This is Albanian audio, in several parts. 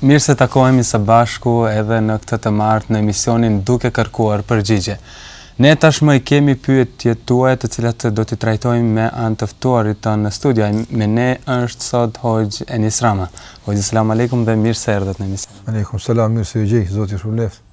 Mirë se takohemi së bashku edhe në këtë të martë në emisionin Duke Kërkuar Përgjigje. Ne tashmë i kemi pyetjet tuaja të cilat do t'i trajtojmë me anë të ftuarit tonë në studio. Me ne është sot Hoxhë Enis Rama. Hoxhë selam alejkum dhe mirë se erdhët në emision. Alejkum selam, mirë se ju gjej, Zoti ju shpërbleftë.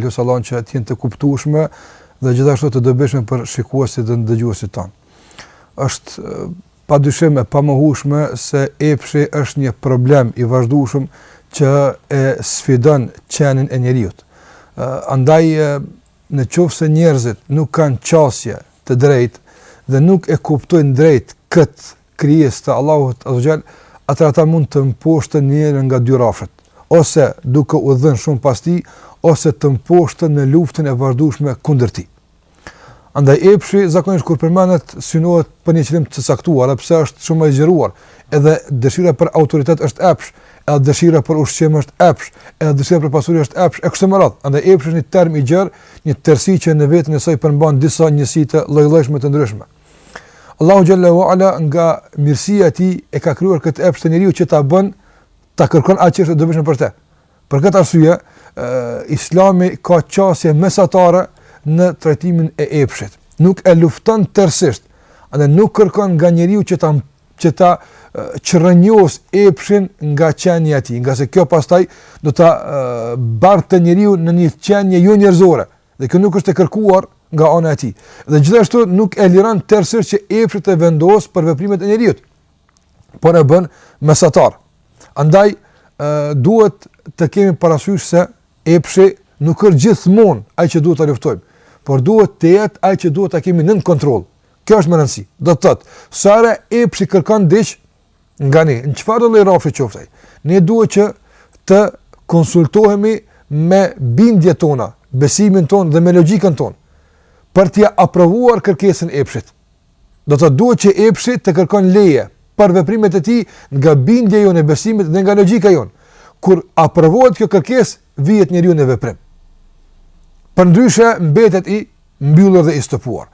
Lus Allahun që të jenë të kuptueshme dhe gjithashtu të dobishme për shikuesit dhe dëgjuesit tanë. Është padyshim e pamohueshme se epshi është një problem i vazhdueshëm që e sfidon qenien e njeriut. Andaj, në qoftë se njerëzit nuk kanë qasje të drejtë dhe nuk e kuptojnë drejt këtë krijesë të Allahut Azza wa Jall, atëherë ata mund të mposhten në njërin nga dy rrafshet, ose duke u dhënë shumë pas tij, ose të mposhten në luftën e vazhdueshme kundër tij. Andaj epshi zakonisht kur përmendet synohet për një qëllim të caktuar, edhe pse është shumë më i zgjeruar, edhe dëshira për autoritet është epsh, edhe dëshira për ushqim është epsh, edhe dëshira për pasuri është epsh e kështu me radhë. Andaj epshi është një term i gjerë, një tërësi që në veten e saj përmban disa njësi të lloj-llojshme të ndryshme. Allahu xhalla u ala nga mirësia e tij e ka krijuar këtë epsh te njeriu që ta bën ta kërkon atë që është e dobishme për të. Për këtë arsye, Islami ka qasje mesatare në trajtimin e epshit. Nuk e lufton tërësisht, andaj nuk kërkon nga njeriu që ta që ta çrrënjos epshin nga qenia e tij, ngase kjo pastaj do ta barte njeriu në një qenie jonjerëzore. Dhe kjo nuk është e kërkuar nga ana e tij. Dhe gjithashtu nuk e liron tërësisht që epshi të vendos për veprimet e njeriut. Por e bën mesatar. Andaj duhet të kemi parasysh se epshi nuk është gjithmonë ai që duhet ta luftojmë, por duhet të jetë ai që duhet ta kemi nën kontroll. Kjo është me rëndësi. Do të thotë, sa herë epshi kërkon diç, nga ne, në çfarëdo lloj rrafshi qoftë ai, ne duhet që të konsultohemi me bindjet tona, besimin tonë dhe me logjikën tonë, për t'ia aprovuar kërkesën epshit. Do të duhet që epshi të kërkon leje për veprimet e tij nga bindja jonë e besimit dhe nga logjika jonë. Kur aprovohet kjo kërkesë, vihet njeriu në veprim. Përndryshe mbetet i mbyllur dhe i stopuar.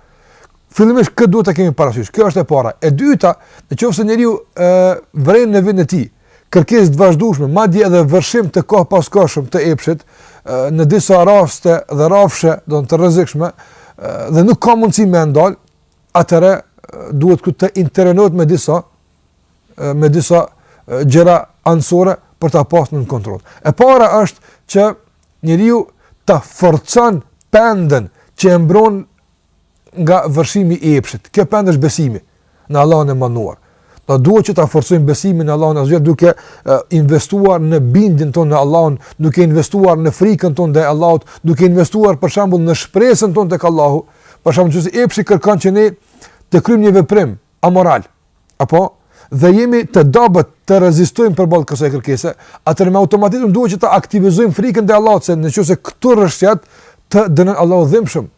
Fillimisht këtë duhet ta kemi parasysh. Kjo është e para. E dyta, në qoftë se njeriu vëren në veten e tij kërkesë të vazhdueshme, madje edhe vërshim të kohëpaskohshëm të epshit, në disa raste dhe rrafshe do të rrezikshme dhe nuk ka mundësi me ndal, atëherë duhet këtu të intervenohet me disa me disa gjëra anësore për ta pasur në kontroll. E para është që njeriu ta forcon pendën që e mbron nga vërshimi i epshit. Kjo pendë është besimi në Allahun e madhëruar. Do duhet që ta forcojmë besimin në Allahun azze ve xhel duke investuar në bindjen tonë në Allahun, duke investuar në frikën tonë ndaj Allahut, duke investuar për shembull në shpresën tonë tek Allahu. Për shembull, nëse epshi kërkon që ne të kryjmë një veprim amoral, Apo dhe jemi të dobët të rezistojmë përballë kësaj kërkese, atëherë me automatizëm duhet që të aktivizojmë frikën ndaj Allahut, se në qoftë se këtu rrëshqet të dënon Allahu dhimbshëm.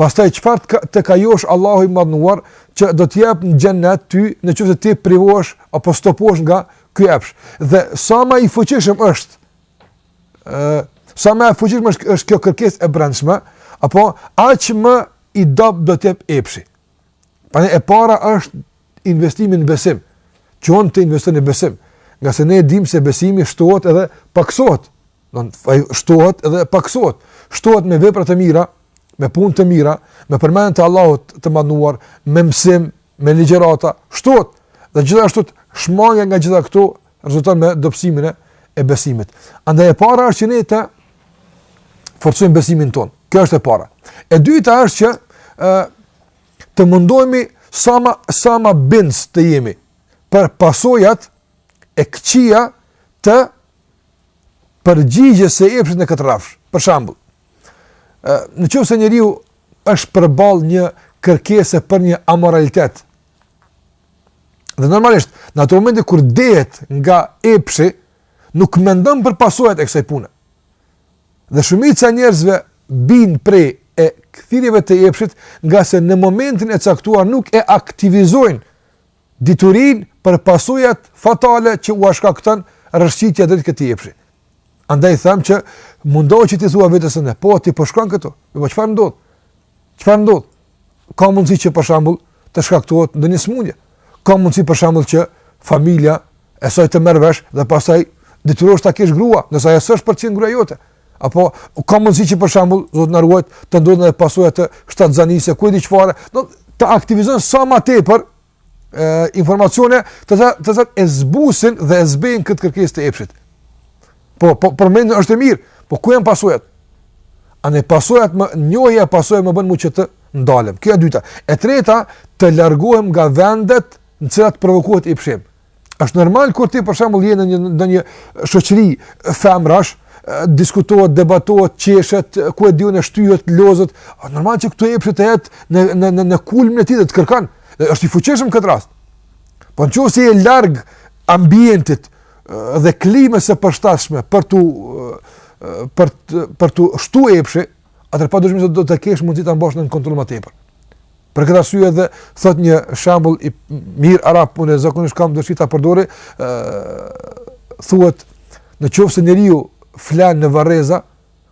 Pastaj, çfarë të, të ka josh Allahu i madhëruar, që do t'jep në xhennet ty në qoftë se ti privohesh apo stopohesh nga ky epsh. Dhe sa ma i fuqishëm është, uh, sa ma i fuqishëm është, është kjo kërkesë e brendshme, apo aq më i dobët do t'jetë epshi. Pra e para është investimi në besim, që ne të investojmë në besim, ngase ne e dim se besimi shtohet edhe pakësohet, domethënë shtohet edhe pakësohet, shtohet me vepra të mira, me punë të mira, me përmendje të Allahut të madhëruar, me mësim, me ligjërata, shtohet dhe gjithashtu shmangja nga gjitha këto rezulton me dobësimin e e besimit. Andaj e para është që ne të forcojmë besimin tonë. Kjo është e para. E dyta është që ë të mundohemi sa më sa më bindës të jemi për pasojat e këqija të përgjigjes së epshit në këtë rrafsh. Për shembull, ë në qoftë se njeriu është përballë një kërkese për një amoralitet Dhe normalisht, në atë moment kur dehet nga epshi, nuk mendon për pasojat e kësaj pune. Dhe shumica e njerëzve bien pre e thirrjeve të epshit, ngase në momentin e caktuar nuk e aktivizojnë diturinë për pasojat fatale që ua shkakton rrëshqitja drejt këtij epshi. Andaj them që mundohu që t'i thuash vetes se ne, po ti po shkon këtu, dhe po çfarë ndodh? Çfarë ndodh? ka mundësi që për shembull të shkaktohet ndonjë sëmundje. Ka mundësi për shembull që familja e saj të merr vesh dhe pastaj detyrohesh ta kesh grua, ndërsa ajo s'është për t'qenë gruaja jote. Apo ka mundësi që për shembull Zoti na ruajt të ndodhin edhe pasoja të shtatzanisë, ku di çfarë, do të aktivizosh sa më tepër informacione të të cilat e zbusin dhe e zbehin këtë kërkesë të epshit. Po, po, për momentin është e mirë, po ku janë pasojat? Andaj pasojat më, njohja e pasojave më bën mu që të ndalem. Kjo e dyta. E treta, të largohem nga vendet në cilat provokohet epshi im. Është normal kur ti për shembull je në një në një shoqëri femrash, diskutohet, debatohet, qeshet, ku e di unë shtyhet, lozët, është normal që këtu epshi të jetë në në në në kulmin e tij dhe të kërkon. Është i fuqishëm në këtë rast. Po në qoftë se je larg ambientit dhe klimës së përshtatshme për t'u për për t'u shtu epshi, atëherë pa dyshim se do të kesh mundësi ta mbash nën kontroll më tepër. Për këtë arsye edhe thot një shembull i mirë arab unë e zakonisht kam dëshirë ta përdor, ë thuhet në qoftë se njeriu flan në varreza,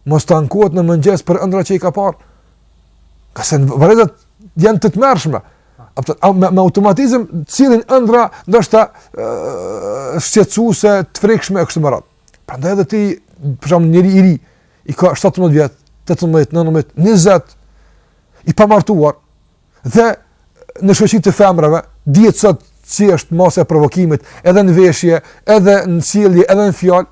mos të ankohet në mëngjes për ëndra që i ka parë. Ngase varrezat janë të tmerrshme. A, me, me automatizm sjellin ëndra ndoshta shqetësuese, të frikshme e kështu me radhë. Prandaj edhe ti, për shembull, njeri i ri i ka 17 vjet, 18, 19, 20 i pamartuar dhe në shoqëri të femrave, dihet sot si është masa e provokimit, edhe në veshje, edhe në sjellje, edhe në fjalë.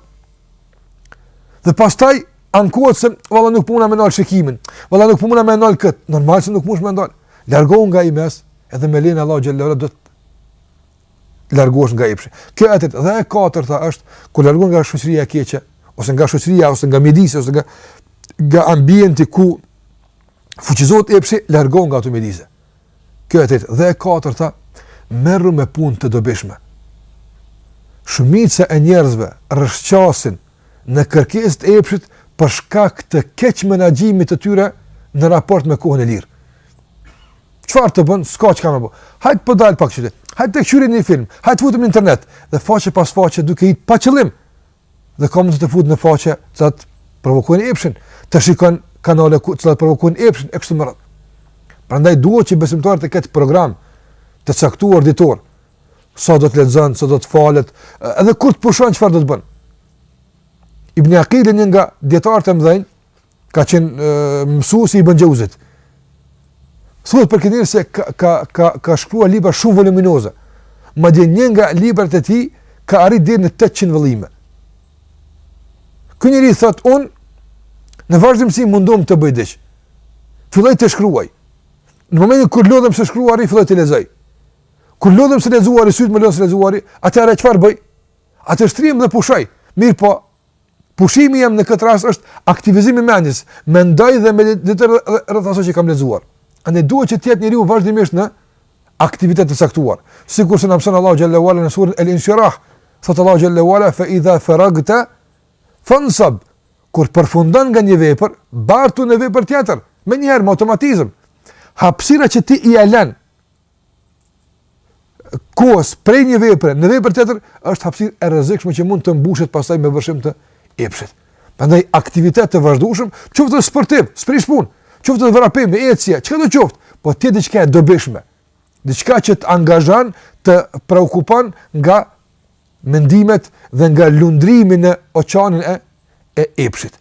Dhe pastaj ankohet se vallah nuk po muna me ndal shikimin. Vallah nuk po muna me ndal kët. Normal se nuk mund të ndalesh. Largohu nga ai mes, edhe me lejen e Allahut xhallahu do të largohesh nga epshi. Kjo e treta dhe e katërta është largohu nga shoqëria e keqe ose nga shoqëria ose nga mjedisi ose nga nga ambienti ku fuqizohet epshi, largohu nga ato mjedise. Kjo e treta dhe e katërta, merru me punë të dobishme. Shumica e njerëzve rrëshqasin në kërkesë të epshit për shkak të keqmenaxhimit të tyre në raport me kohën e lirë. Çfarë të bën? S'ka çka me bë. Hajt po dal pak çyre. Hajt të kqyri një film. Hajt futem në internet dhe faqe pas faqe duke ec pa qëllim. Dhe ka mundësi të futet në faqe të cilat provokojnë epshin, të shikon kanale të cilat provokojnë epshin e kështu me radhë. Prandaj duhet që besimtari të ketë program të caktuar ditor. Sa do të lexon, sa do të falet, edhe kur të pushon çfarë do të bën. Ibn Akil një nga dietarët e mëdhenj Ka qenë mësuesi i Ibn Xheuziut. Thuhet për këtë se ka ka ka ka shkruar libra shumë voluminoze. Madje një nga librat e tij ka arritur deri në 800 vëllime. Ky njeri thot un në vazhdimsi mundohem të bëj diç. Filloj të shkruaj. Në momentin kur lodhem së shkruari, filloj të lexoj. Kur lodhem së lexuari, sytë më lodhen së lexuari, atëherë çfarë bëj? Atëherë shtrihem dhe pushoj. Mirëpo, Pushimi jem në këtë rast është aktivizim i mendjes, mendoj dhe meditoj rreth asaj që kam lexuar. Andaj duhet që të jetë njeriu vazhdimisht në aktivitet të caktuar. Sikurse na mëson Allahu xhallahu ala në surën Al-Inshirah, thot Allahu xhallahu ala fa idha faragta fansab. Kur përfundon nga një vepër, bartu në vepër tjetër, menjëherë me automatizëm. Hapësira që ti ia len kohës prej një vepre në vepër tjetër është hapësirë e rrezikshme që mund të mbushet pastaj me vërshim të epshit. Prandaj aktivitet të vazhdueshëm, qoftë sportiv, s'prish punë, qoftë vrapim, ecje, çkado qoftë, po të jetë diçka e dobishme. Diçka që të angazhon, të preokupon nga mendimet dhe nga lundrimi në oqeanin e e epshit.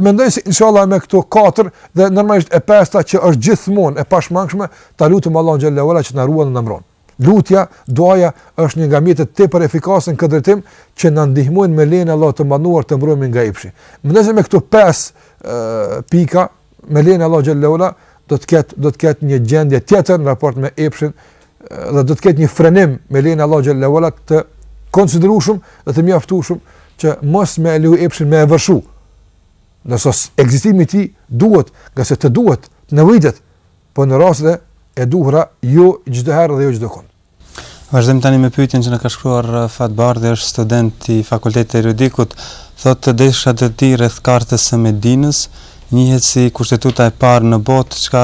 Mendoj se inshallah me këto katër dhe normalisht e pesta që është gjithmonë e pashmangshme, ta lutim Allahun xhelle ue ala që të na ruan dhe na mbron. Lutja, duaja është një nga mjetet tepër efikase në këtë drejtim që na ndihmojnë me lejen e Allahut të madhëruar të mbrohemi nga epshi. Mendoj se me këto pesë uh, pika me lejen e Allahut xhelle ue ala do të ketë do të ketë një gjendje tjetër në raport me epshin dhe do të ketë një frenim me lejen e Allahut xhelle ue ala të konsiderueshëm dhe të mjaftueshëm që mos me e leju epshin me e vërshu. Nëse ekzistimi i tij duhet, ngase të duhet, të nevojitet, po në raste të duhura jo gjithherë dhe jo gjithkund. Vazhdojmë tani me pyetjen që na ka shkruar uh, Fatbardhi, është student i Fakultetit të Juridikut, thotë desha të di rreth kartës së Medinës, Njihet si kushtetuta e parë në botë, çka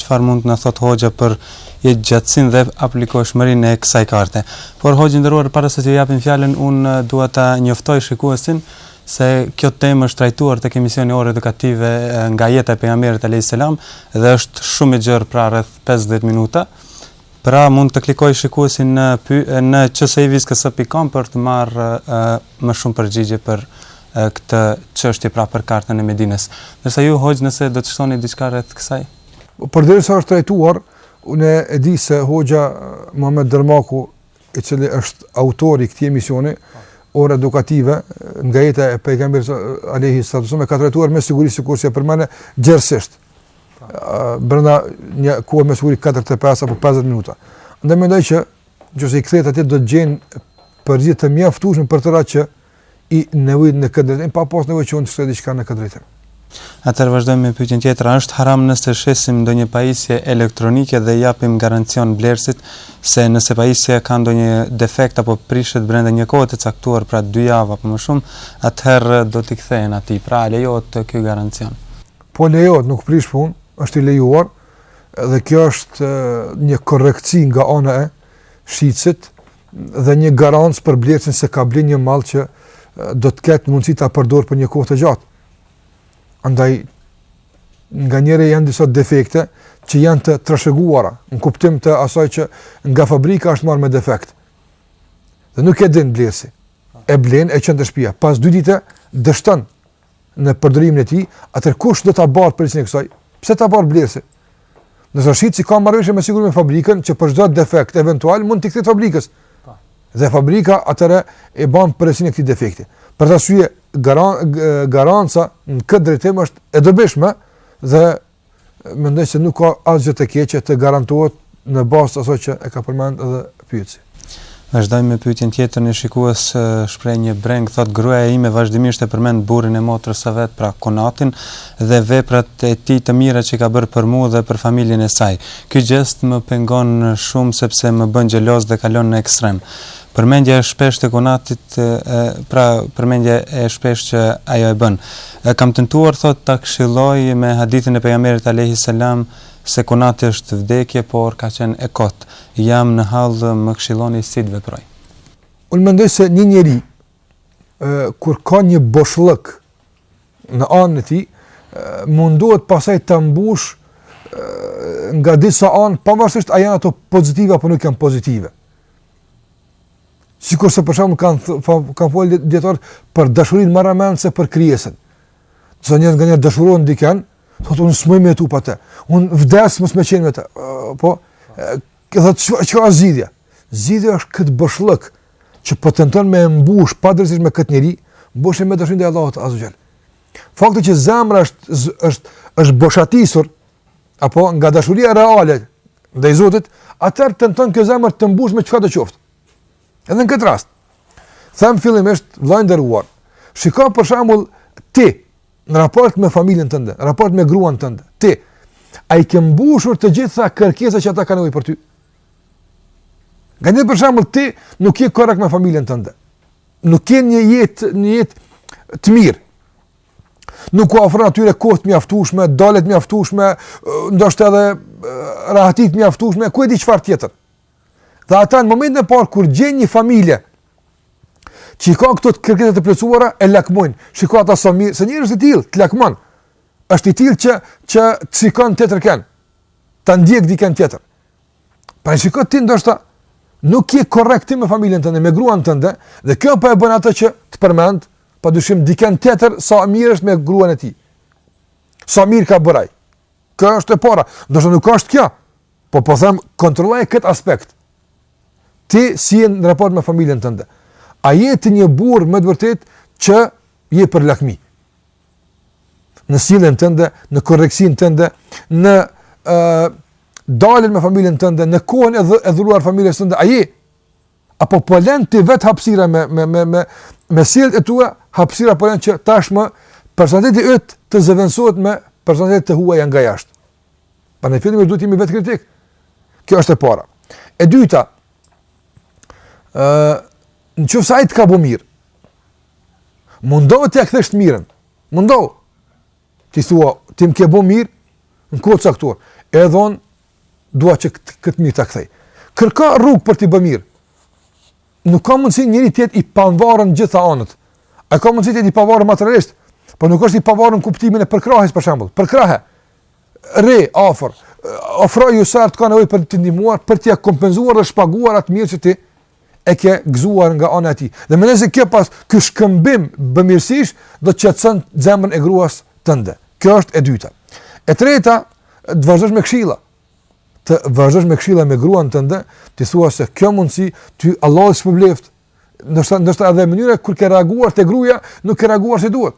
çfarë mund të na thotë hoxha për jetëgjatësinë dhe aplikueshmërinë e kësaj karte. Por hoxhë i nderuar, para se t'ju japim fjalën, unë dua ta njoftoj shikuesin se kjo temë është trajtuar tek emisioni Orë Edukative nga jeta e pejgamberit alejhi selam dhe është shumë e gjerë pra rreth 50 minuta. Pra mund të klikojë shikuesi në në qsi-ks.com për të marrë më shumë përgjigje për këtë çështje pra për kartën e Medinës. Ndërsa ju hoxhë nëse do të shtoni diçka rreth kësaj. Përderisa është trajtuar, unë e di se hoxha Muhamed Dërmaku, i cili është autor i këtij emisioni, orë edukative nga jeta e pejgamberit alejhi salatu ue selam ka trajtuar me siguri sikurse e përmende gjerësisht. brenda një kohe me siguri 45 apo 50 minuta. Andaj mendoj që nëse i kthehet atje do të gjen përgjigje të mjaftueshme për gjërat që i nevojiten në këtë drejtim, pa pas nevojë që unë të shtoj diçka në këtë drejtim. Atëherë vazhdojmë me pyetjen tjetër, a është haram nëse shesim ndonjë pajisje elektronike dhe japim garancion blerësit se nëse pajisja ka ndonjë defekt apo prishet brenda një kohe të caktuar, pra 2 javë apo më shumë, atëherë do t'i kthehen atij. Pra lejohet ky garancion. Po lejohet, nuk prish punë, është i lejuar dhe kjo është një korrektësi nga ana e shitësit dhe një garancë për blerësin se ka blerë një mall që do të ketë mundësi ta përdor për një kohë të gjatë. Andaj nganjëherë janë disa defekte që janë të trashëguara, në kuptim të asaj që nga fabrika është marrë me defekt. Dhe nuk e din blerësi. E blen e çon te shpia. Pas dy dite, dështon në përdorimin e tij, atëherë kush do ta bartë përgjegjësinë e kësaj? Pse ta bartë blerësi? Nëse shitësi ka marrëveshje me siguri me fabrikën, që për çdo defekt eventual mund t'i kthehet fabrikës. Po. Dhe fabrika atëherë e ban përgjegjësinë e këtij defekti. Për atë arsye, garan, garanca në këtë drejtim është e dobishme dhe mendoj se nuk ka asgjë të keqe të garantohet në bazë të asaj që e ka përmend edhe pyetësi.. Vazhdojmë me pyetjen tjetër një shikues shpreh një brengë, thotë gruaja ime vazhdimisht e përmend burrin e motrës së vet pra kunatin dhe veprat e tij të mira që ka bërë për mua dhe për familjen e saj. Ky gjest më pengon shumë sepse më bën xheloz dhe kalon në ekstrem. Përmendja e shpeshtë e kunatit, pra përmendja e shpeshtë që ajo e bën. E, kam tentuar thotë ta këshilloj me hadithin e pejgamberit alejhi selam se kunati është vdekje, por ka qenë e kotë. Jam në hall më këshilloni si të veproj. Unë mendoj se një njeri ë kur ka një boshllëk në anën e tij, mundohet pastaj ta mbush nga disa anë, pavarësisht a janë ato pozitive apo nuk janë pozitive. Sikurse për shembull kanë kanë folë dijetarët për dashurinë marramendëse për krijesën. Nëse njëri nganjëherë dashuron dikënd, thotë unë s'muj me jetu pa te, unë vdes mos me qenë me te, po, dhe çka zgjidhja? Zgjidhja është këtë boshllëk që po tenton me mbush padrejtësisht me këtë njeri, mbushe me dashurinë ndaj Allahut azze ue xhel. Fakti që zemra është, është, është boshatisur, apo nga dashuria reale ndaj Zotit, atëherë tenton kjo zemër të mbushet me çka të qoftë. Edhe në këtë rast, them fillimisht, vëlla i nderuar, shiko për shembull ti në raport me familjen tënde, në raport me gruan tënde, ti a i ke mbushur të gjitha kërkesat që ata kanë nevojë për ty? Nganjëherë për shembull ti nuk je korrekt me familjen tënde. Nuk ke një jetë, një jetë të mirë. nuk u ofron atyre kohë të mjaftueshme, dalje të mjaftueshme, ndoshta edhe rahati të mjaftueshme, ku e di çfarë tjetër. Dhe ata në momentin e parë kur gjejnë një familje që i ka këto kërkesa të plotësuara e lakmojnë. Shiko ata sa mirë, se njeriu është i tillë të lakmojë. Është i tillë që që cikon tjetër kanë. Ta ndjek dikën tjetër. Pra shiko ti ndoshta nuk je korrekt me familjen tënde, me gruan tënde, dhe kjo po e bën atë që të përmend, pa dyshim dikënd tjetër sa mirë është me gruan e tij. Sa mirë ka bërë ai. Kjo është e para. Ndoshta nuk është kjo. Po po them kontrolloje kët aspekt. Ti si je në raport me familjen tënde? A je ti një burrë me të vërtetë që je për lakmi? Në sjelljen tënde, në korrektësinë tënde, në ë uh, daljen me familjen tënde, në kohën e, dhë, e dhuruar familjes tënde, a je Apo po lën ti vet hapësira me me me me me sjelljet e tua, hapësira po lën që tashmë personaliteti yt të zëvendësohet me personalitete të huaja nga jashtë. Pa në fillim duhet të jemi vetë kritik. Kjo është e para. E dyta, ë uh, në qoftë se ai të ka bo mirë? Mundo t'ia kthesh të mirën. Mundo. T'i thuash, ti më ke bo mirë në kohë të caktuar. Edhe un dua që këtë kët mirë të ta kthej. Kërko rrugë për t'i bë mirë. Nuk ka mundësi njeri të jetë i pavarur në gjitha anët. A ka mundësi të jetë i pavarur materialisht? Po nuk është i pavarur në kuptimin e përkrahjes për shembull. Përkrahe. Rri afër. Ofroju sa herë të ka nevojë për t'i ndihmuar, për t'ia kompenzuar dhe shpaguar atë të mirë që ti e ke gëzuar nga ana e tij. Dhe mendoj se kjo pas ky shkëmbim bamirësish do ta qetëson zemrën e gruas tënde. Kjo është e dyta. E treta, të vazhdosh me këshilla. Të vazhdosh me këshilla me gruan tënde, t'i thuash se kjo mundsi ty Allahu të shpërbleft. Ndoshta ndoshta edhe mënyra kur ke reaguar te gruaja nuk ke reaguar si duhet.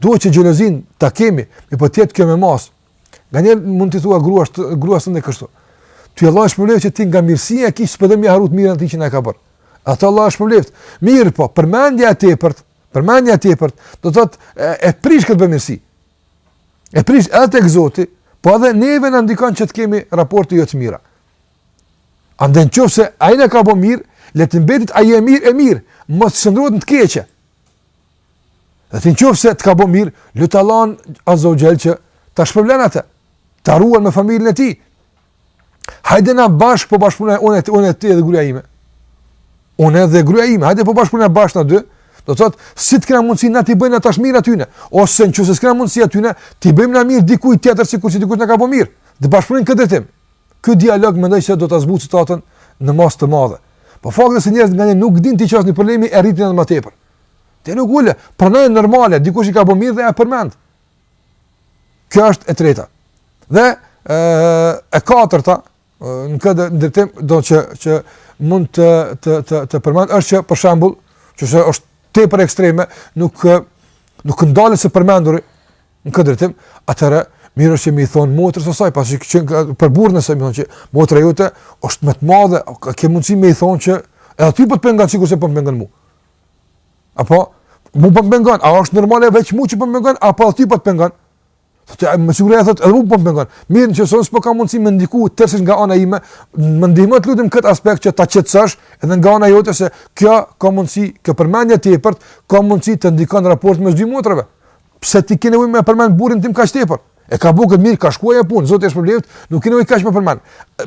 Duhet që xhelozin ta kemi, e po të jetë kjo me mas. Nganjëherë mund t'i thuash gruas gruas tënde kështu. Ty Allahu të shpërbleft që ti nga mirësia që e ke s'po do me ia harru të mirën e tij që na ka bër. Atë Allahu e shpërbleft. Mirëpo, përmendja e tepërt, përmendja e tepërt, do të thotë e, e prish këtë mirësi. E prish edhe tek Zoti, po edhe neve na ndikon që të kemi raporte jo të mira. Andaj në qoftë se ai na ka bo mirë, le të mbetet ajo e mirë e mirë, mos të shndërrohet në të keqe. Dhe ti në qoftë se të ka bo mirë, lute Allahun azze ue xhel që ta shpërblen atë, ta ruan me familjen e tij. Hajde na bashkë po bashkëpunojm unë e ti, unë e ti edhe gruja ime. Unë edhe gruja ime, hajde po bashkëpunojm bashkë na dy, do të thotë, si të kemi mundësi na t'i bëjmë na tash mirë atyne, ose në qoftë se s'kena mundësi atyne, t'i bëjmë na mirë dikujt tjetër sikur si dikush na ka bo mirë, dhe bashkëpunim në këtë drejtim. Ky dialog mendoj se do ta zbutë situatën në masë të madhe. Po fakti se njerëzit nganjëherë nuk dinë t'i qasen problemit e rritin edhe më tepër. Ti nuk ulesh, pranoje normale, dikush i ka bërë mirë dhe e përmend. Kjo është e treta. Dhe e, e katërta, në këtë drejtim ajo që që mund të të të të përmend është që për shembull, në qoftë se është tepër ekstreme, nuk nuk ndalet së përmenduri në këtë drejtim, atëherë mirë është që me i thon motrës së saj, pasi që për burrën e saj me i thon që motra jote është më e madhe, a ke mundësi me i thon që edhe ty po të pengon sikur se po më pengon mua. Apo, mu po më pengon, a është normale veç mu që po më pengon, apo edhe ty po të pengon? Thotë, e, me siguri e thotë, edhe mu po më pengon. Mirë në qoftë se un s'po kam mundësi me ndiku tërsish nga ana ime, më ndihmo të lutem në këtë aspekt që ta qetësosh edhe nga ana jote se kjo ka mundësi, kjo përmendja e tepërt, ka mundësi të ndikon në raport mes dy motrave. Pse ti ke nevojë me e përmend burrin tim kaq tepër? E ka bukur mirë, ka shku ajo punë, zoti është problemet, nuk keni nevojë kaq me përmend.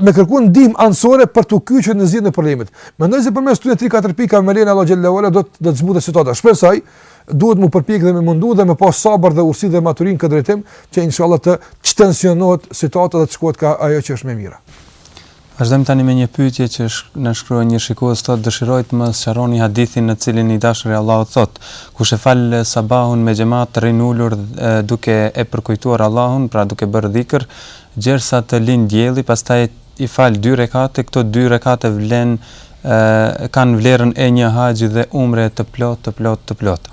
Me kërku ndihmë anësore për t'u kyçur në zgjidhjen e problemit. Mendoj se përmes këtyre 3-4 pikave me lejen e Allahut teala do të do të zbutet situata. Shpresoj duhet m'u përpjek dhe m'u mundu dhe me pas sabër dhe urtsi dhe maturi n'këtë drejtim që inshallah të çtensionohet situata dhe të shkohet ka ajo që është më mira. Vazhdojmë tani me një pyetje që na shkruan një shikues thotë dëshiroj të më sqaroni hadithin në të cilin i dashuri i Allahut thotë, Kush e fal sabahun me xhemat rrin ulur duke e përkujtuar Allahun, pra duke bërë dhikr, gjersa të lind dielli, pastaj i fal dy rekate, këto dy rekate vlen e kanë vlerën e një haxhi dhe umre të plot, të plot, të plot.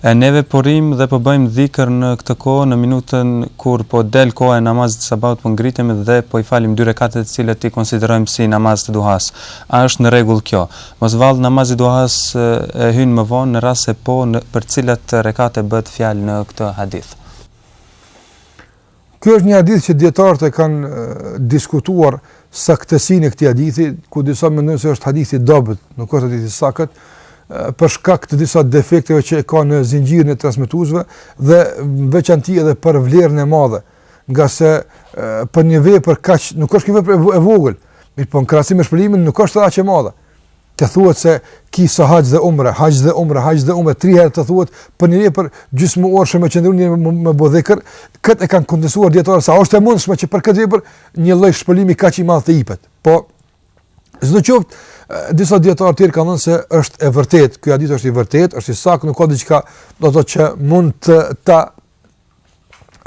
E ne po rrim dhe po bëjmë dhikër në këtë kohë, në minutën kur po del koha e namazit të sabahut, po ngritemi dhe po i falim dy rekatet të cilat i konsiderojmë si namaz të duhas. A është në rregull kjo? Mos vallë namazi i duhasë hyn më vonë në rast se po në për cilat rekate bëhet fjalë në këtë hadith. Ky është një hadith që dijetarët e kanë diskutuar saktësinë e këtij hadithi, ku disa mendojnë se është hadith i dobët, nuk është hadith i saktë, për shkak të disa defekteve që e ka në zinxhirin e transmetuesve dhe në veçanti edhe për vlerën e madhe, ngase për një vepër kaq nuk është kjo vepër e vogël, mirëpo në krahasim me shpërblimin nuk është aq e madhe. Të thuhet se ki sa haxh dhe umre, haxh dhe umre, haxh dhe umre, tri herë të thuhet për një për gjysmë orë me qëndru me, me bo dhikr, kët e kanë kontestuar dijetarët sa është e mundshme që për këtë vepër një lloj shpërblimi kaq i madh të jepet. Po sidoqoftë, disa dijetarë të tjerë kanë thënë se është e vërtetë, ky hadith është i vërtetë, është i saktë, nuk ka diçka do të thotë që mund të ta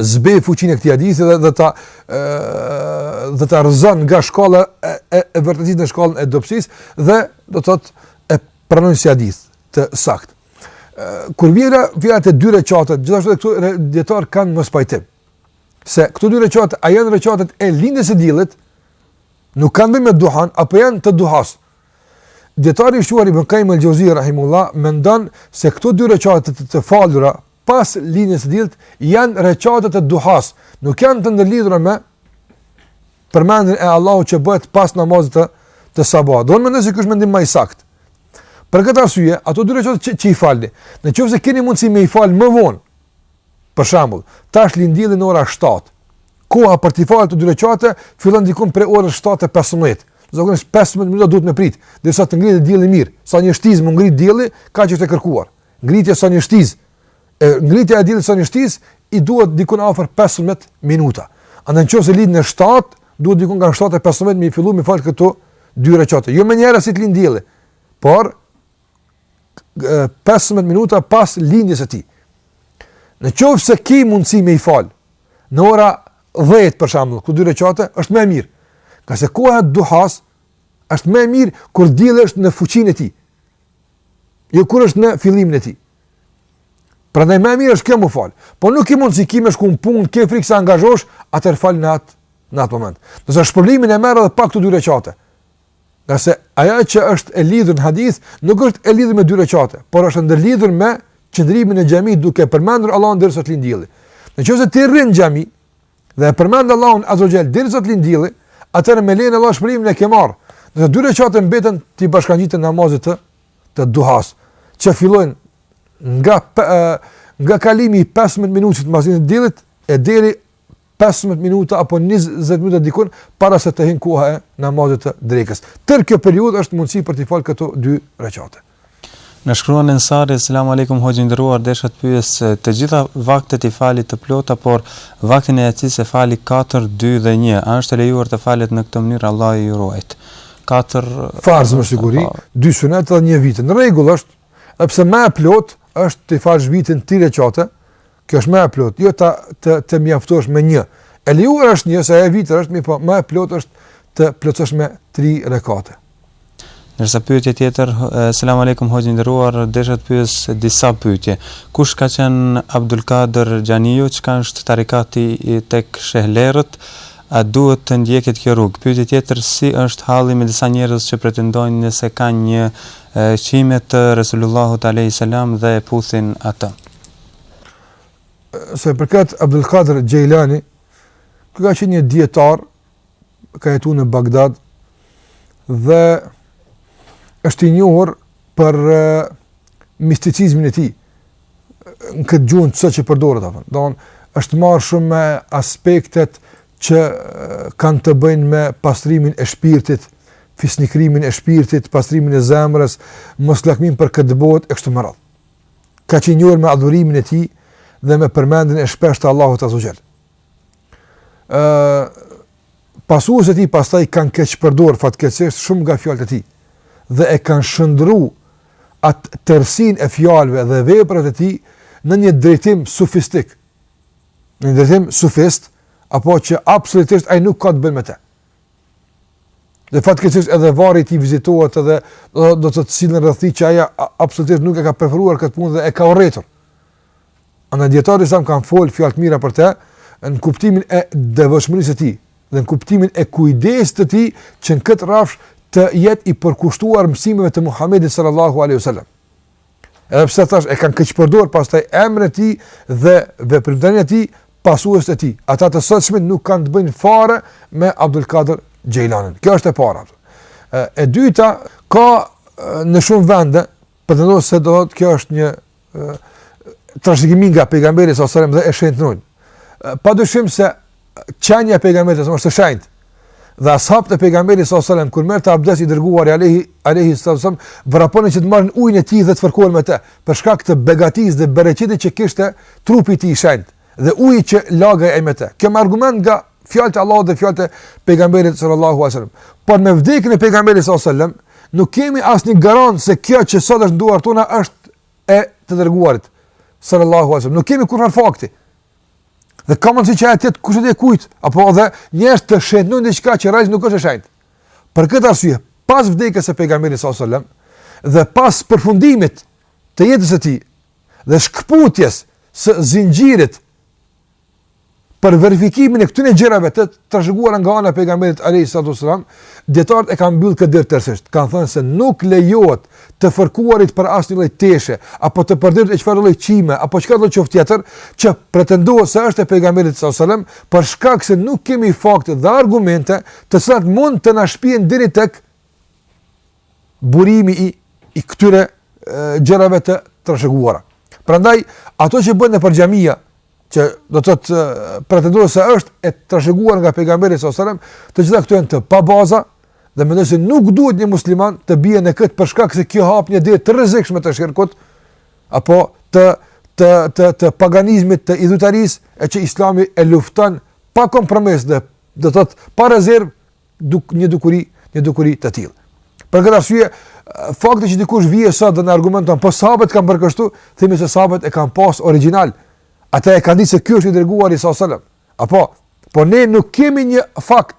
zbeh fuqinë e këtij hadithi dhe dhe ta ë dhe ta rrëzon nga shkalla e e, e vërtetësisë në shkallën e dobësisë dhe do të thotë e pranojnë si hadith të saktë. Kur vjen, vjen te dy reqatet, gjithashtu këtu dijetarët kanë mospajtim. Se këto dy reqate, a janë reqatet e lindjes së diellit, nuk kanë të bëjnë me duhan, apo janë të duhas. Dijetari i shquar Ibn Kajjim el-Xhevzi, Rahimullah, mendon se këto dy reqate të, të falura, pas lindjes së diellit janë rekatet e duhas, nuk janë të ndërlidhura me përmendjen e Allahut që bëhet pas namazit të të sabahut. Dhe unë mendoj se ky është mendim më i saktë. Për këtë arsye, ato dy rekatet që, që i falni, në qoftë se keni mundësi me i fal më vonë. Për shembull, tash lind dielli në ora 7. Koha për të falë këto dy rekate fillon diku prej orës 7:15. Zakonisht 15 minuta duhet me prit, derisa të ngrihet dielli mirë. Sa një shtiz m'u ngrit dielli, kaq është e kërkuar. Ngritja sa një shtiz, e ngritja e diellit sa një shtiz i duhet diku në afër 15 minuta. Andaj nëse lind në 7, duhet diku nga 7:15 me fillu me fal këto dy rekate. Jo menjëherë si të lind dielli, por 15 minuta pas lindjes së tij. Në qoftë se ki mundësi me i falë, në ora 10 për shembull, këto dy rekate, është më mirë. Ngase koha e duhas është më e mirë, kur dielli është në fuqinë e tij. Jo kur është në fillimin e tij. Prandaj më e mirë është kjo me u fal. Po nuk ki mundësi, ki me shku n'punë, ke frikë se angazhohesh, atëherë fal në atë në atë moment. Do të shpërblimin e merr edhe pa këto dy rekate. Ngase ajo që është e lidhur në hadith, nuk është e lidhur me dy rekate, por është ndërlidhur me qëndrimin në xhami duke përmendur Allahun derisa të lind dielli. Nëse ti rrin në xhami, Dhe e përmend Allahun Azza ve Xhel derisa të lind dielli, atëherë me lejen e Allahut shpërblimin e ke marrë. Ndërsa dy rekatet mbeten t'i bashkëngjiten namazit të të duhas, që fillojnë nga nga kalimi i 15 minutave mbas lindjes diellit e deri 15 minuta apo 20 minuta dikun para se të hin koha e namazit të drekës. Tërë kjo periudhë është mundësi për t'i fal këto dy rekate. Na shkruan Ensari, selam alejkum hoxhë i nderuar, desha të pyes, të gjitha vaktet i fali të plota, por vaktin e jacisë e fali 4, 2 dhe 1. A është e lejuar të falet në këtë mënyrë? Allahu ju ruajt. 4 farz me siguri, 2 po. sunet dhe 1 vitër. Në rregull është, edhe pse më e plotë është t'i falsh vitrin tri rekate, Kjo është më e plotë, jo ta të të mjaftosh me një. E lejuar është një se vitër është, mirëpo më e plotë është të plotësosh me 3 rekate. Ndërsa pyetje tjetër, selam alejkum hoxhë i nderuar, desha të pyes disa pyetje. Kush ka qenë Abdul Kader Xhejlaniu, çka është tarikati tek shehlerët? A duhet të ndiqet kjo rrugë? Pyetje tjetër, si është halli me disa njerëz që pretendojnë se kanë një qime të Resulullahut alejhi selam dhe e puthin atë? sa i përket Abdul Kader Xhejlanit, ky ka qenë një dijetar, ka jetu në Bagdad, dhe është i njohur për misticizmin e tij, në këtë gjuhën tash që përdoret, apo domethënë është marrë shumë me aspektet që kanë të bëjnë me pastrimin e shpirtit, fisnikërimin e shpirtit, pastrimin e zemrës, moslakminë për këtë botë, e kështu me radhë. ka qenë i njohur me adhurimin e tij dhe me përmendjen e shpeshtë të Allahut Azza ve Xhel. Ë pasuesit e tij pastaj kanë keqpërdor fatkeqësisht shumë nga fjalët e tij dhe e kanë shndërru atë tërësinë e fjalëve dhe veprave të tij në një drejtim sufistik. Në një drejtim sufist apo që absolutisht ai nuk ka të bëjë me të. Dhe fatkeqësisht edhe varri i tij vizitohet edhe do, do të thotë cilën rreth që ai absolutisht nuk e ka preferuar këtë punë dhe e ka urrejtur. Ama dijetarët islam kanë fol fjalë të mira për të në kuptimin e devotshmërisë së tij dhe në kuptimin e kujdesit të tij që në këtë rrafsh të jetë i përkushtuar mësimeve të Muhamedit sallallahu alaihi wasallam. Edhe pse tash e kanë keqpërdor pastaj emrin e tij dhe veprimtarinë e tij pasuesit e tij. Ata të sotshmit nuk kanë të bëjnë fare me Abdul Kader Xhejlanin. Kjo është e para. E dyta, ka në shumë vende pretendohet se do të thotë kjo është një trashëgimi nga pejgamberi sa selam dhe e shenjtërojnë. Padyshim se qenia e pejgamberit sa është e shenjtë. Dhe ashabët e pejgamberit sallallahu alajhi wasallam kur merrte abdes i dërguari alaihi alaihi sallam vraponin që të marrin ujin e tij dhe të fërkohen me të, për shkak të begatisë dhe bereqetit që kishte trupi i tij i shenjtë dhe uji që lagaj ai me të. Kemi argument nga fjalët e Allahut dhe fjalët e pejgamberit sallallahu alajhi wasallam. Por me vdekjen e pejgamberit sallallahu alajhi wasallam nuk kemi asnjë garancë se kjo që sot është në duar tona është e të dërguarit sallallahu alajhi wasallam. Nuk kemi kurrfarë fakti. Dhe ka mundësi që ajo të jetë kushedi e kujt, apo edhe njerëzit të shenjtojnë diçka që realisht nuk është e shenjtë. Për këtë arsye, pas vdekjes së pejgamberit sallallahu alajhi wasallam dhe pas përfundimit të jetës së tij dhe shkputjes së zinxhirit për verifikimin e këtyre gjërave të trashëguara nga ana e pejgamberit alayhi salatu wasallam, dijetarët e kanë mbyllë këtë derë tërësisht. Kan thënë se nuk lejohet të fërkuarit për asnjë lloj teshe, apo të përdorurit e çfarë lloj qime, apo çka do të qoftë tjetër, që pretendohet se është e pejgamberit sa selam, për shkak se nuk kemi fakte dhe argumente të cilat mund të na shpien deri tek burimi i i këtyre gjërave të trashëguara. Prandaj ato që bëhen nëpër xhamia, që do të thotë pretendohet se është e trashëguar nga pejgamberi sa selam, të gjitha këto janë të pa baza dhe mendoj se nuk duhet një musliman të bie në këtë për shkak se kjo hap një derë të rrezikshme të shirkut apo të të të të paganizmit të idhujtarisë e që Islami e lufton pa kompromis dhe do të thotë pa rezervë duk, një dukuri, një dukuri të tillë. Për këtë arsye, fakti që dikush vjen sot dhe na argumenton, po sahabët kanë bërë kështu, themi se sahabët e kanë pas origjinal, ata e kanë ditë se kjo është e të dërguarit sasallëm, apo, po ne nuk kemi një fakt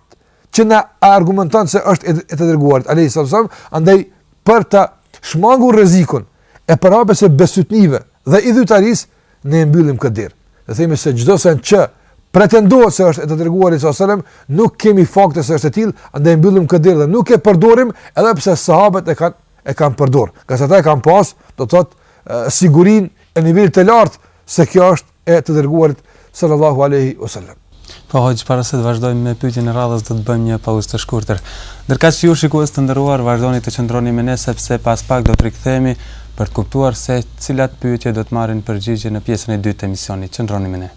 që na argumenton se është e të dërguarit, alejhi sasallëm, andaj për ta shmangur rrezikun e përhapjes së besytnive dhe idhujtarisë, ne e mbyllim këtë derë. Dhe themi se çdo send që pretendohet se është e të dërguarit sa selam, nuk kemi fakte se është e tillë, andaj e mbyllim këtë derë dhe nuk e përdorim edhe pse sahabët e kanë e kanë përdor. Ngase ata e kanë pas, do të thotë sigurinë e nivelit të lartë se kjo është e të dërguarit sallallahu alaihi wasallam. Po hoxhë, para se të vazhdojmë me pyetjen e radhës do të bëjmë një pauzë të shkurtër. Ndërkaq ju shikues të nderuar vazhdoni të qëndroni me ne sepse pas pak do të rikthehemi për të kuptuar se cilat pyetje do të marrin përgjigje në pjesën e dytë të emisionit. Qëndroni me ne.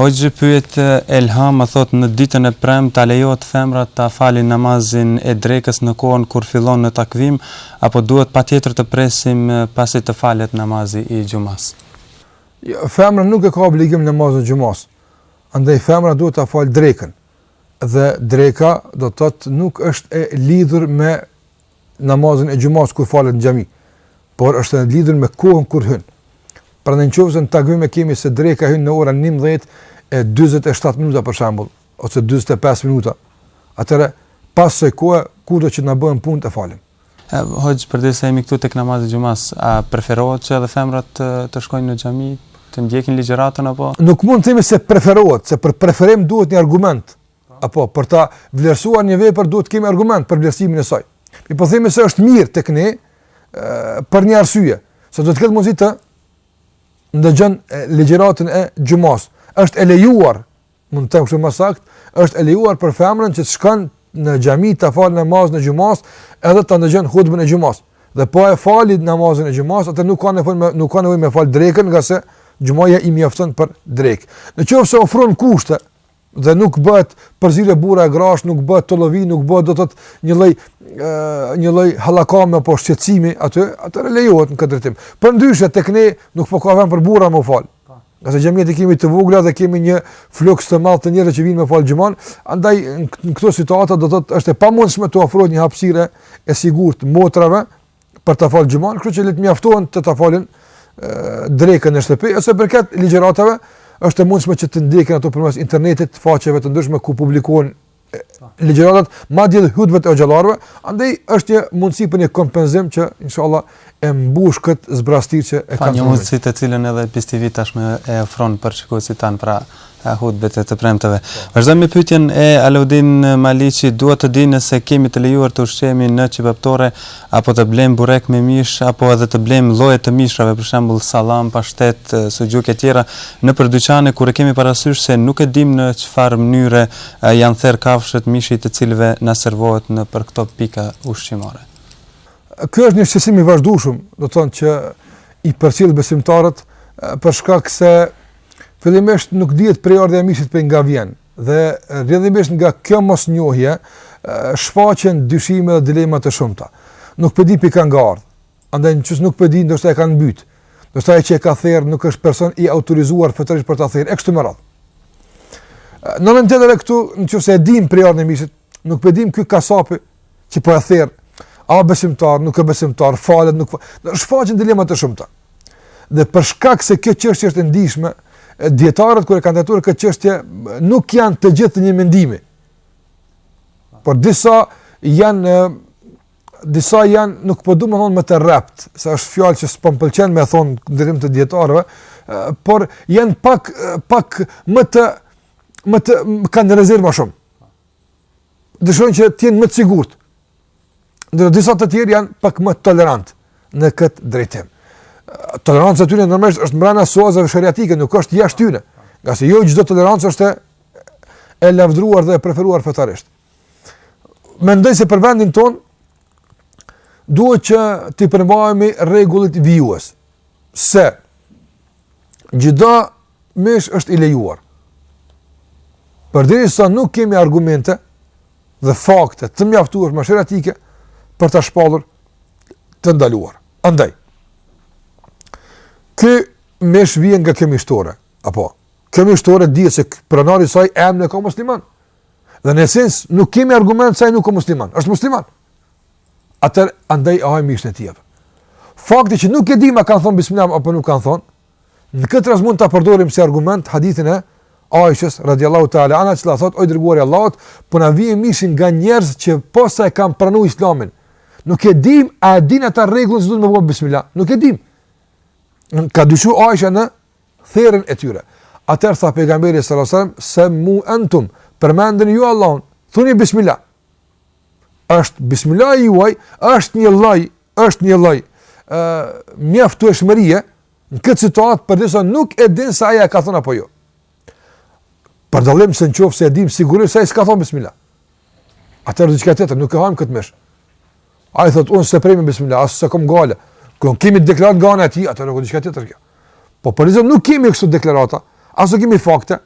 Hoxhë pyet Elhama thotë në ditën e premtë a lejohet femrat ta falin namazin e drekës në kohën kur fillon në takvim apo duhet patjetër të presim pasi të falet namazi i xhumasë. Jo, femra nuk e ka obligim namazin e xhumasë, andaj femra duhet ta falë drekën dhe dreka do të thotë nuk është e lidhur me namazin e xhumasë kur falet në xhami, por është e lidhur me kohën kur hyn. Prandaj nëse në takvim e kemi se dreka hyn në orën 11:47 minuta për shembull, ose 45 minuta, atëherë pas së kohë kurdo që të na bëhen punë të falim. Hoxh, përderisa jemi këtu tek namazi i xhumasë, a preferohet që edhe femrat të, të shkojnë në xhami, të ndjekin ligjëratën apo? Nuk mund të themi se preferohet, se për preferim duhet një argument Apo për ta vlerësuar një vepër duhet të kemi argument për vlerësimin e saj. Mirëpo themi se është mirë tek ne për një arsye, se do të ketë mundësi të ndëgjën ligjëratën e xhumas. Është e lejuar, mund të them kështu më saktë, është e lejuar për femrën që të shkon në xhami të falë namazin e xhumas, edhe të ndëgjën hutbën e xhumas. Dhe po e fali namazin e xhumas, atëherë nuk ka nevojë me nuk ka nevojë me fal drekën, ngase xhumaja i mjafton për drekë. Në qoftë se ofron kushte, dhe nuk bëhet përzierje burrash e grash, nuk bëhet tollovi, nuk bëhet do të thotë një lloj një lloj hallakame apo shqetësimi aty, atëherë lejohet në këtë drejtim. Përndryshe tek ne nuk po ka vend për burra me fal. Po. Ngase xhamitë i kemi të vogla dhe kemi një fluks të madh të njerëzve që vijnë me fal xhuman, andaj në këto situata do të thotë është e pamundshme të ofrohet një hapësirë e sigurt motrave për ta falë xhuman, kështu që le të mjaftohen të ta falin drekën në shtëpi, e sa i përket ligjëratave, është e mundshme që t'i ndjekin ato përmes internetit, faqeve të ndryshme ku publikohen ligjëratat, madje edhe hutbet e hoxhallarëve, andaj është një mundësi për një kompenzim që inshallah e mbush kët zbrazëtirë që e ka. Një mundësi të cilën edhe Peace TV tashmë e ofron për shikuesit tanë, pra hutbet e të premteve. Vazhdojmë me pyetjen e Alaudin Maliçit, dua të di nëse kemi të lejuar të ushqehemi në qebaptore apo të blejmë burek me mish apo edhe të blejmë lloje të mishrave, për shembull sallam, pashtet, suxhuk etj. nëpër dyqane kur e kemi parasysh se nuk e dimë në çfarë mënyre janë therë kafshët, mishi i të cilëve na servohet nëpër këto pika ushqimore. Ky është një shqetësim i vazhdueshëm, do të thotë që i përcjell besimtarët për shkak se Fillimisht nuk dihet prejardhja e mishit prej nga vjen, dhe rrjedhimisht nga kjo mosnjohje, shfaqen dyshime dhe dilema të shumta. Nuk po e di prej ka ka ardhë, andaj nëse nuk po e di, ndoshta e kanë mbytë, ndoshta ai që e ka therë, nuk është person i autorizuar fetarisht për ta therë, e kështu me radhë. Domethënë edhe këtu, në qoftë se e dimë prejardhjen e mishit, Nuk po e dim ky kasapi që po e therr, a ë besimtar, nuk ë besimtar, falet, nuk falet. Shfaqen dilema të shumta. Dhe për shkak se kjo çështje është e ndjeshme, dietarët kur e kanë trajtuar këtë çështje nuk janë të gjithë të një mendimi. Por disa janë disa janë nuk po dua të them më të rreptë, se është fjalë që s'po më pëlqen me thënë në drejtim të dietarëve, por janë pak pak më të më të kanë rezervë më shumë. dëshirojnë që të jenë më të sigurt. Ndërsa disa të tjerë janë pak më tolerantë në këtë drejtim. Toleranca tyre normalisht është mbrana suazave sheriatike, nuk është jashtë tyre. Ngase jo çdo tolerancë është e lavdëruar dhe e preferuar fetarisht. Mendoj se për vendin tonë duhet që t'i përmbahemi rregullit vijues se çdo Mish është i lejuar. Përderisa nuk kemi argumente dhe fakte të mjaftueshme sheriatike për ta shpallur të ndaluar. Andaj, ky mish vjen nga kjo mishtore, apo, kjo mishtore dihet se pronari i saj emrin e ka musliman, dhe në esencë nuk kemi argument se ai nuk ka musliman, është musliman, atëherë andaj e hajmë mishin e tij. Fakti që nuk e dim a kanë thënë bismillah apo nuk kanë thënë, Në këtë rast mund ta përdorim si argument hadithin e Aishës radhiyallahu ta'ala anha që thotë o i dërguar i Allahut, po na vjen mishi nga njerëz që posa e kanë pranuar Islamin. Nuk e dim a din ata rregullin se duhet me bë bismillah. Nuk e dim. Pra ka dyshu Aisha në therjen e tyre. Atëherë tha pejgamberi sallallahu alajhi wasallam semmu antum përmendeni ju Allahun. Thuni bismillah. Kjo bismillah juaj, është një lloj Është një lloj ë mjaftueshmërie në këtë situatë përderisa nuk e din se ai a ka thënë apo jo. Për dallim se në qoftë se e dim sigurisht se ai s'ka thënë bismillah. Atëherë diçka tjetër nuk e hajmë këtë mish. Ai thotë unë s'e pres me bismillah, as s'e kam gajle. Kur kemi deklaratë nga ana e tij, atëherë është diçka tjetër kjo. Po përderisa nuk kemi këso deklarata, as nuk kemi fakte,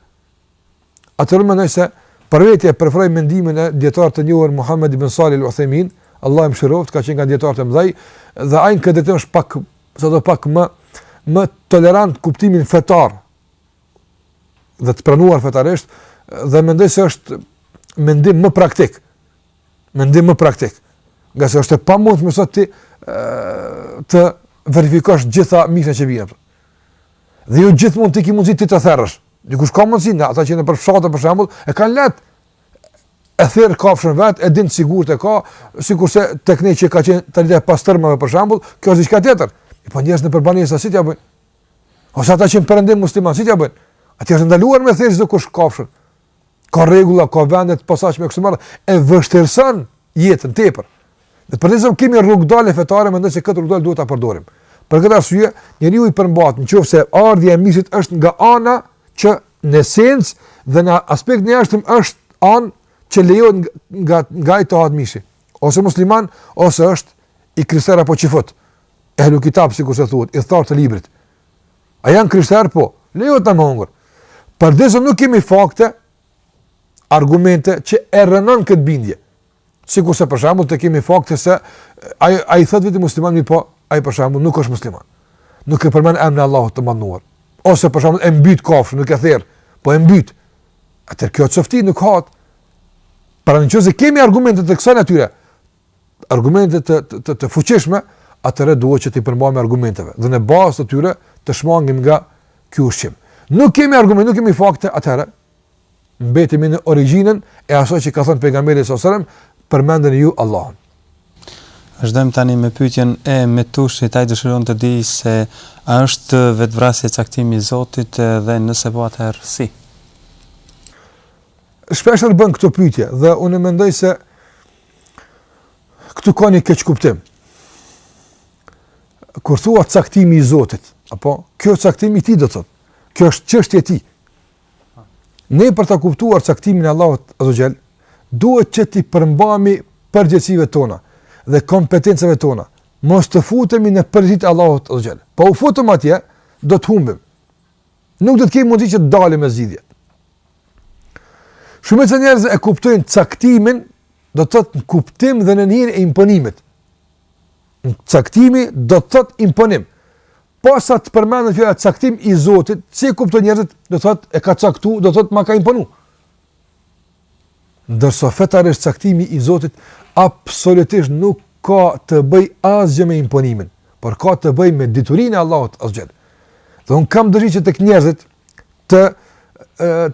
Atëherë unë mendoj se për vete e preferoj mendimin e dijetarit të njohur Muhammed ibn Salih al-Uthemin, Allahu e mëshiroftë, ka qenë nga dijetarët e mëdhenj, dhe ai në këtë drejtim është pak, sado pak më, më tolerant në kuptimin fetar, dhe të pranuar fetarisht, dhe mendoj se është mendim më praktik, mendim më praktik, ngase është e pamundur më sot ti, të verifikosh gjitha mishrat që vijnë. Dhe jo gjithmonë ti ke mundësi ti të therrësh. Dikush ka mundësi nga ata që nëpër fshatra për shembull, e kanë lehtë e therr kafshën vetë, e din sigurt e ka, sikurse tek ne që ka qenë te lidhja e pastërmave për shembull, kjo është diçka tjetër. Po njerëz nëpër banesa si t'ja bëjnë? Ose ata që në perëndim muslimanë si t'ja bëjnë? Atje është ndaluar me therr çdokush kafshën. ka rregulla, ka vende të posaçme këtu më e vështirëson jetën tepër. Dhe për këtë kemi rrugëdalje fetare, mendoj se këtë rrugëdalje duhet ta përdorim. Për këtë arsye, njeriu i përmbahet nëse ardhja e mishit është nga ana që në esencë dhe në aspektin e jashtëm është anë që lejohet nga nga ajo të hahet mishi. Ose musliman, ose është i krishterë apo çifut. Ehlu kitab sikurse thuhet, ithtarët e librit. A janë të krishterë? Po, lejohet me hongër. Përderisa nuk kemi fakte, argumente, që e rrënon këtë bindje. Sikurse për shembull të kemi fakte se ai, ai i thotë vetes musliman, mirëpo, ai për shembull nuk është musliman. Nuk e përmend emrin e Allahut të madhëruar. Ose për shembull e mbyt kafshën, nuk e ther, po e mbyt. Atëherë kjo sigurisht nuk hahet. Pra në qoftë se kemi argumente të kësaj natyre, argumente të të të fuqishme, atëherë duhet që t'u përmbahemi argumenteve dhe në bazë të tyre të shmangemi nga ky ushqim. Nuk kemi argumente, nuk kemi fakte, atëherë mbetemi në origjinën e asaj që ka thënë pejgamberi sallallahu alajhi wasallam, përmendeni ju Allahun. Vazhdojmë tani me pyetjen e Metushit, ai dëshiron të dijë se a është vetëvrasja caktim i Zotit dhe nëse po atëherë si. Shpesh e bën këtë pyetje dhe unë mendoj se Këtu ka një keqkuptim. Kur thua caktimi i Zotit, apo kjo caktim i tij do të thotë, kjo është çështje e tij. Ne për ta kuptuar caktimin e Allahut azze ve xhel, duhet që t'i përmbahemi përgjegjësive tona dhe kompetencave tona. Mos të futemi në përgjegjësitë e Allahut azze ve xhel. Po u futëm atje, do të humbim. Nuk do të kemi mundësi që të dalim me zgjidhje. Shumica e njerëzve e kuptojnë caktimin, do të thotë në kuptim dhe nën hijen e imponimit. Caktimi do të thotë imponim. Posa të përmendet fjala caktim i Zotit, si e kuptojnë njerëzit, do të thotë e ka caktuar, do të thotë ma ka imponuar. Ndërsa fetarisht caktimi i Zotit absolutisht nuk ka të bëjë asgjë me imponimin, por ka të bëjë me diturinë e Allahut azze ve xhel. Dhe unë kam dëshirë që tek njerëzit të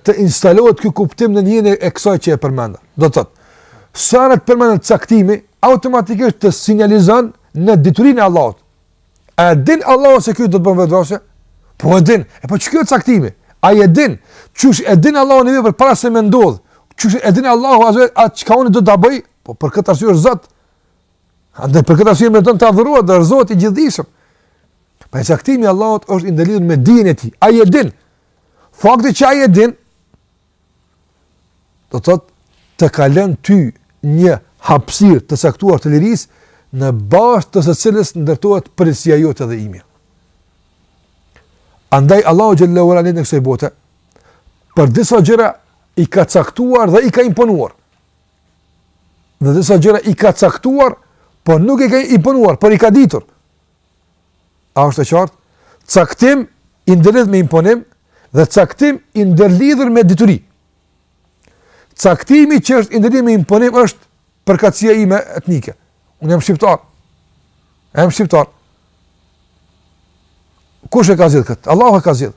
të instalohet ky kuptim nën hijen e kësaj që e përmenda. Do të thotë, sa herë të përmendet caktimi, automatikisht të sinjalizon në diturinë e Allahut. A e din Allahu se ky do të bën vetvrasje? Po e din. E po ç'është caktimi? Ai e din. Qysh e din Allahu një vepër para se me ndodh? Qysh e din Allahu as atë çka unë do ta bëj? Po për këtë arsye është Zot. Andaj për këtë arsye meriton të adhurohet, është Zot i gjithëdijshëm. Pra caktimi i Allahut është i ndërlidhur me dijen e tij. Ai e din. Fakti që ai e din, Do të thotë të ka lënë ty një hapësirë të caktuar të lirisë në bazë të së cilës ndërtohet përgjegjësia jote dhe imja. Andaj Allahu xhelle ue ala në kësaj bote për disa gjëra i ka caktuar dhe i ka imponuar. Dhe disa gjëra i ka caktuar, por nuk i ka imponuar, por i ka ditur. A është e qartë? Caktim i ndërlidhur me imponim dhe caktim i ndërlidhur me dituri. Caktimi që është i ndërlidhur me imponim është përkatësia ime etnike. Unë jam shqiptar. Jam shqiptar. Kush e ka zgjedhë këtë? Allahu e ka zgjedhë.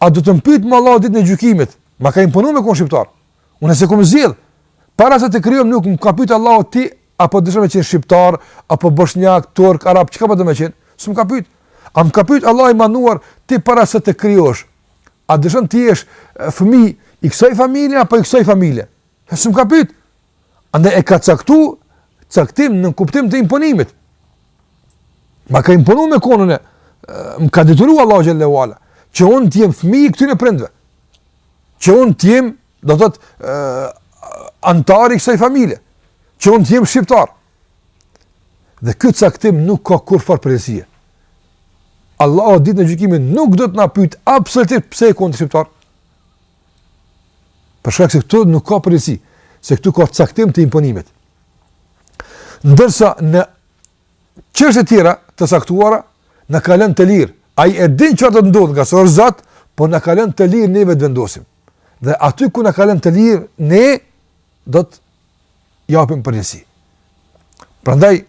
A do të më pyet mu Allahu ditën e gjykimit? Ma ka imponu me kon shqiptar. Unë s'e kum zgjidh. Para se të krijohem nuk më ka pyet Allahu ti a po dëshon me qenë shqiptar, apo boshnjak, turk, arab, çka po do me qenë? S'm ka pyet. A më ka pyet Allahu i madhëruar ti para se të krijohesh? A dëshon të jesh fëmijë i kësaj familje apo i kësaj familje? S'm ka pyet. Andaj e ka caktu, caktim në kuptim të imponimit. Ma ka imponu me konë e më ka detyru Allahu xhelle ue ala, që unë t'jem fmi i këtyne prindve. Që unë të jem, do të thotë, anëtar i kësaj familje. Që unë të jem shqiptar. Dhe ky caktim nuk ka kurrfarë përgjegjësie. Allahu ditën e gjykimit nuk do të na pyet absolutisht pse je konë shqiptar. Për shkak se këtu nuk ka përgjegjësi, se këtu ka caktim të imponimit. Ndërsa në çështje tjera të caktuara na ka lënë të lirë. Ai e din çfarë do të ndodhë, ngase është Zot, por na ka lënë të lirë neve të vendosim. Dhe aty ku na ka lënë të lirë, ne do të japim përgjegjësi. Prandaj,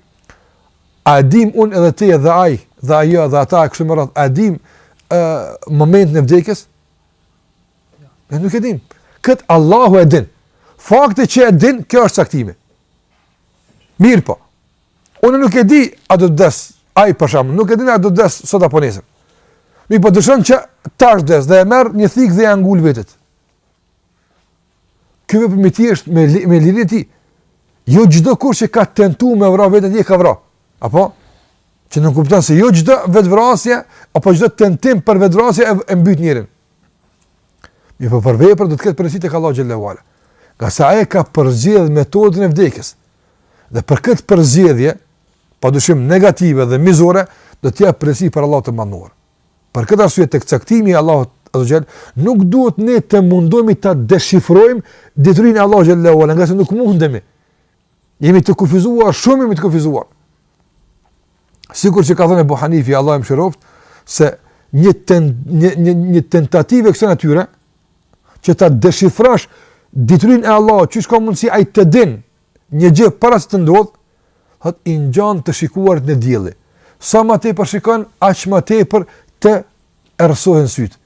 a e dim unë edhe ti edhe ai, dhe ajo dhe ata e kështu me radhë, a e dim uh, momentin e vdekjes? Ne nuk e dim. Këtë Allahu e din. Fakti që e din, kjo është caktimi. Mirëpo Unë nuk e di a do të vdes, ai për shembull, nuk e di a do të vdes sot apo nesër. Mirëpo dëshiron që tash të vdes dhe e merr një thikë dhe ia ngul vetes. Ky veprim i tij është me me liri të tij. Jo çdokush që ka tentuar me vra vetveten e ka vra. Kjo që nënkupton se jo çdo vetvrasje apo çdo tentim për vetvrasje e, e mbyt njeriun. Mirëpo për vepër do të ketë përgjegjësi tek Allahu xhelle ue ala. Ngase ai ka përzgjedh metodën e vdekjes. Dhe për këtë përzgjedhje, padyshim negative dhe mizore, do të jap përgjegjësi para Allahut të Madhëruar. Për këtë arsye tek caktimi i Allahut Azza ue Xhel, nuk duhet ne të mundohemi ta deshifrojmë diturinë e Allahut Xhel-le ue Ala, ngase nuk mundemi. Jemi të kufizuar, shumë jemi të kufizuar. Sikur që ka thënë Abu Hanifi, Allahu mëshiroftë, se një ten, një një një tentativë kësaj natyre që ta deshifrosh diturinë e Allahut, qysh ka mundsi ai të din, një gjë para se të ndodhë, thot i ngjan të shikuarit në dielli. Sa më tepër shikon, aq më tepër të errësohen sytë.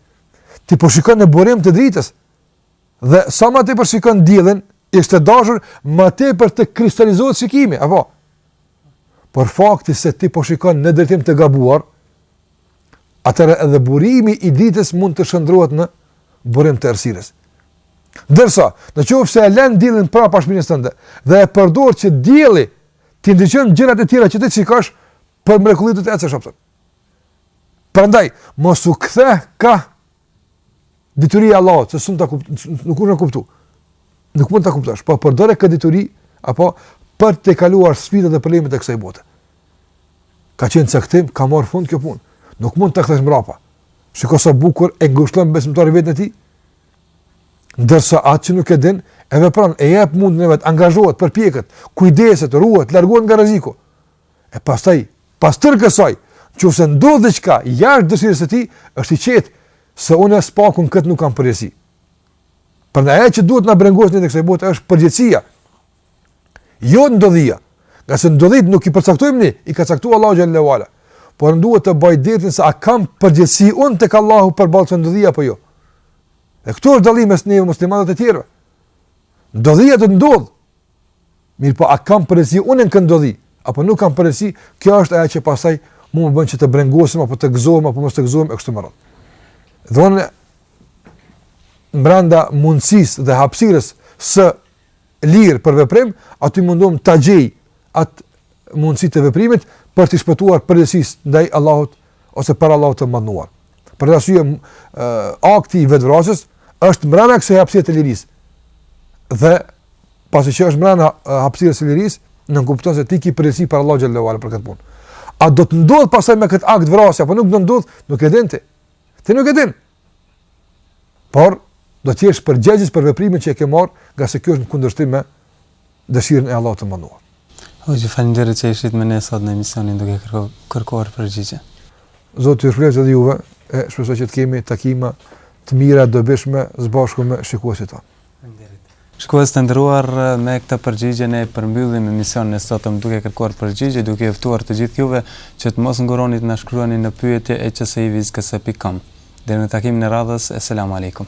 Ti po shikon në burim të dritës. Dhe sa më tepër shikon diellin, ishte dashur më tepër të kristalizohet shikimi, apo por fakti se ti po shikon në drejtim të gabuar, atëherë edhe burimi i dritës mund të shndërrohet në burim të errësirës. Ndërsa, në qoftë se e lën diellin prapa shpinës tënde dhe e përdor që dielli t'i ndriçon gjërat e tjera që t'i shikosh për mrekulli, të ecësh, apo. Prandaj, mos u kthe ka Dituria e Allahut, se s'mund ta kuptosh, nuk mund ta kuptosh. Nuk mund ta kuptosh, po përdore këtë dituri apo për të kaluar sfidat dhe problemet e kësaj bote. Ka qenë caktim, ka marr fund kjo punë. Nuk mund ta kthesh mbrapa. Shikoj sa bukur e ngushëllon besimtari veten e tij. Ndërsa atë që nuk e din, e vepron, e jep mundin e vet, angazhohet, përpjeket, kujdeset, ruhet, largohet nga rreziku. E pastaj, pas tërë kësaj, nëse ndodh diçka jashtë dëshirës së tij, është i qetë se unë së paku për këtë nuk kam përgjegjësi. Prandaj ajo që duhet të na brengos neve të kësaj bote është përgjegjësia. Jo ndodhia. Ngase ndodhitë nuk i përcaktojmë ne, i ka caktuar Allahu xhel-le ue ala. Por duhet ta bajmë dertin se a kam përgjegjësi unë tek Allahu përballë ndodhisë apo jo. Dhe këtu është dallimi mes ne muslimanëve e të tjerëve. Ndodhia do të ndodhë, Mirëpo, a kam përgjegjësi unë në këtë ndodhi, apo nuk kam përgjegjësi, kjo është ajo që pastaj mu më bën që të brengosem, apo të gëzohem, apo mos të gëzohem, e kështu me radhë. Domethënë, mbranda mundësisë dhe hapsirës së lirë për veprim, aty mundohem ta gjej atë mundësi të veprimit për t'i shpëtuar përgjegjësisë ndaj Allahut ose para Allahut të madhëruar. Për këtë arsye akti i vetvrasjes është mbrenda kësaj hapësire të lirisë. Dhe pasi që është mbrenda hapësirës së lirisë, nënkupton se ti ke përgjegjësi para Allahut xhel-le ue ala për këtë punë. A do të ndodh pastaj me këtë akt vrasja, apo nuk do të ndodh, nuk e din ti. Ti nuk e din. Por do të jesh përgjegjës për veprimin që e ke marr, ngase kjo është në kundërshtim me dëshirën e Allahut të madhëruar. O ju falenderoj që ishe me ne sot në emisionin duke kërkuar kërkuar përgjigje. Zoti ju shpërbleftë edhe juve e shpresoj që të kemi takime të mira e të dobishme, së bashku me shikuesit tonë. Faleminderit. Shikues të nderuar, me këtë përgjigje ne përmbyllim emisionin e sotëm duke kërkuar përgjigje, duke ju ftuar të gjithë juve që të mos ngurroni të na shkruani në pyetje et qsi vizë ks pikë kom. Deri në takimin e radhës, Eselamu Alejkum.